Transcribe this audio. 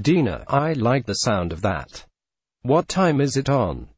Dina, I like the sound of that. What time is it on?